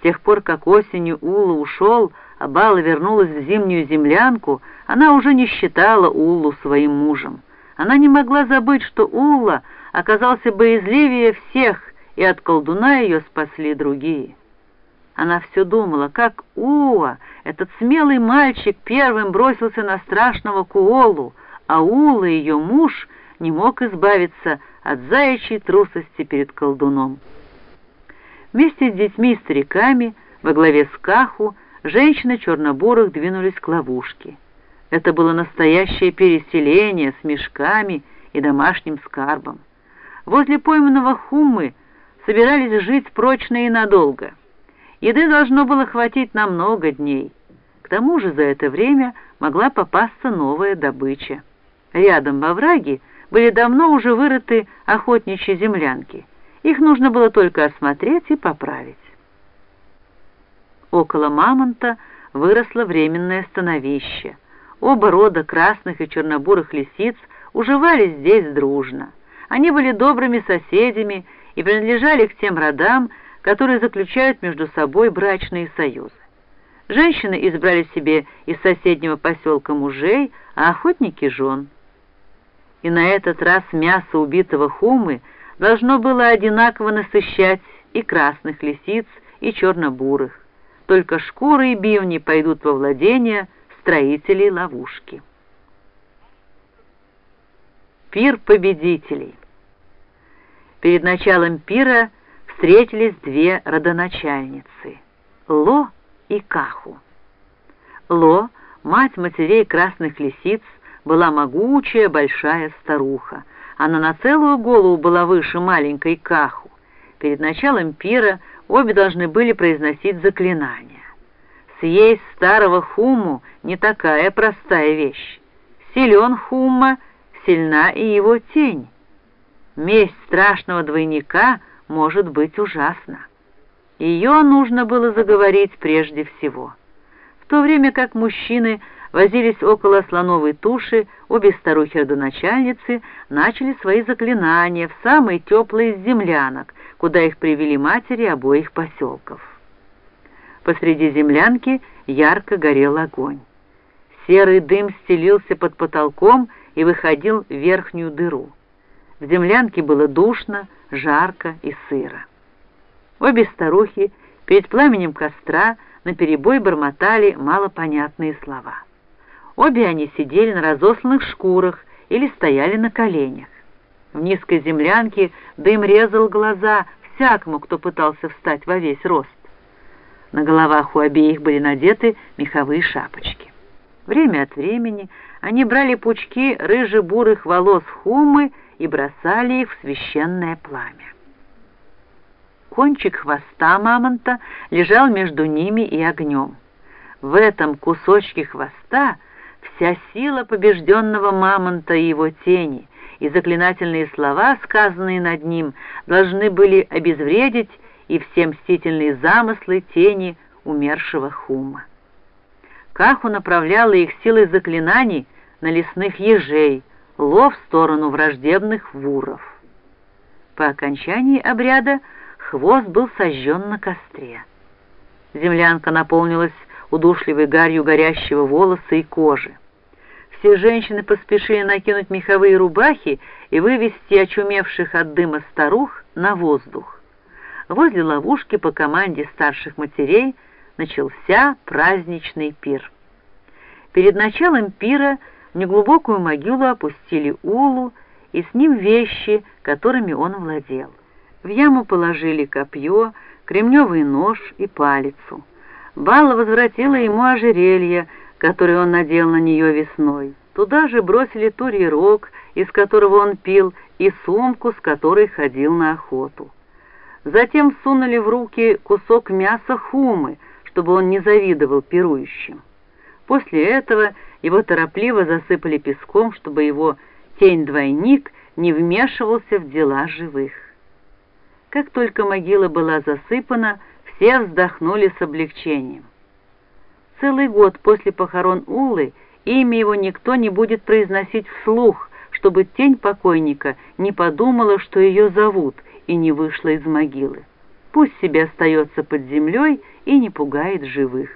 С тех пор, как осенью Ула ушел, а Бала вернулась в зимнюю землянку, она уже не считала Уллу своим мужем. Она не могла забыть, что Улла оказался боязливее всех, и от колдуна ее спасли другие. Она все думала, как Уа, этот смелый мальчик, первым бросился на страшного Куолу, а Ула, ее муж, не мог избавиться от заячьей трусости перед колдуном. Вместе с детьми и стариками, во главе с Каху, женщины чернобурых двинулись к ловушке. Это было настоящее переселение с мешками и домашним скарбом. Возле пойманного хуммы собирались жить прочно и надолго. Еды должно было хватить на много дней. К тому же за это время могла попасться новая добыча. Рядом во враге были давно уже вырыты охотничьи землянки. Их нужно было только осмотреть и поправить. Около мамонта выросло временное становище. Оба рода красных и чернобурых лисиц уживались здесь дружно. Они были добрыми соседями и принадлежали к тем родам, которые заключают между собой брачные союзы. Женщины избрали себе из соседнего поселка мужей, а охотники — жен. И на этот раз мясо убитого хумы должно было одинаково насыщать и красных лисиц, и чернобурых. Только шкуры и бивни пойдут во владение строителей ловушки. Пир победителей Перед началом пира встретились две родоначальницы — Ло и Каху. Ло, мать матерей красных лисиц, была могучая большая старуха, она на целую голову была выше маленькой Каху. Перед началом пира обе должны были произносить заклинания. Съесть старого Хуму не такая простая вещь. Силен Хумма, сильна и его тень. Месть страшного двойника может быть ужасна. Ее нужно было заговорить прежде всего. В то время как мужчины возились около слоновой туши, обе старухи-родоначальницы начали свои заклинания в самые теплые из землянок, куда их привели матери обоих поселков. Посреди землянки ярко горел огонь. Серый дым стелился под потолком и выходил в верхнюю дыру. В землянке было душно, жарко и сыро. Обе старухи перед пламенем костра наперебой бормотали малопонятные слова. Обе они сидели на разосланных шкурах или стояли на коленях. В низкой землянке дым резал глаза всякому, кто пытался встать во весь рост. На головах у обеих были надеты меховые шапочки. Время от времени они брали пучки рыже-бурых волос хумы и бросали их в священное пламя. Кончик хвоста мамонта лежал между ними и огнем. В этом кусочке хвоста вся сила побежденного мамонта и его тени, и заклинательные слова, сказанные над ним, должны были обезвредить и все мстительные замыслы тени умершего Хума. Каху направляла их силой заклинаний на лесных ежей, лов в сторону враждебных вуров. По окончании обряда хвост был сожжен на костре. Землянка наполнилась удушливой гарью горящего волоса и кожи. Все женщины поспешили накинуть меховые рубахи и вывести очумевших от дыма старух на воздух. Возле ловушки по команде старших матерей начался праздничный пир. Перед началом пира в неглубокую могилу опустили улу и с ним вещи, которыми он владел. В яму положили копье, кремневый нож и палицу. Балла возвратила ему ожерелье, который он надел на нее весной. Туда же бросили турий рог, из которого он пил, и сумку, с которой ходил на охоту. Затем сунули в руки кусок мяса хумы, чтобы он не завидовал пирующим. После этого его торопливо засыпали песком, чтобы его тень-двойник не вмешивался в дела живых. Как только могила была засыпана, все вздохнули с облегчением. Целый год после похорон Улы имя его никто не будет произносить вслух, чтобы тень покойника не подумала, что ее зовут, и не вышла из могилы. Пусть себе остается под землей и не пугает живых.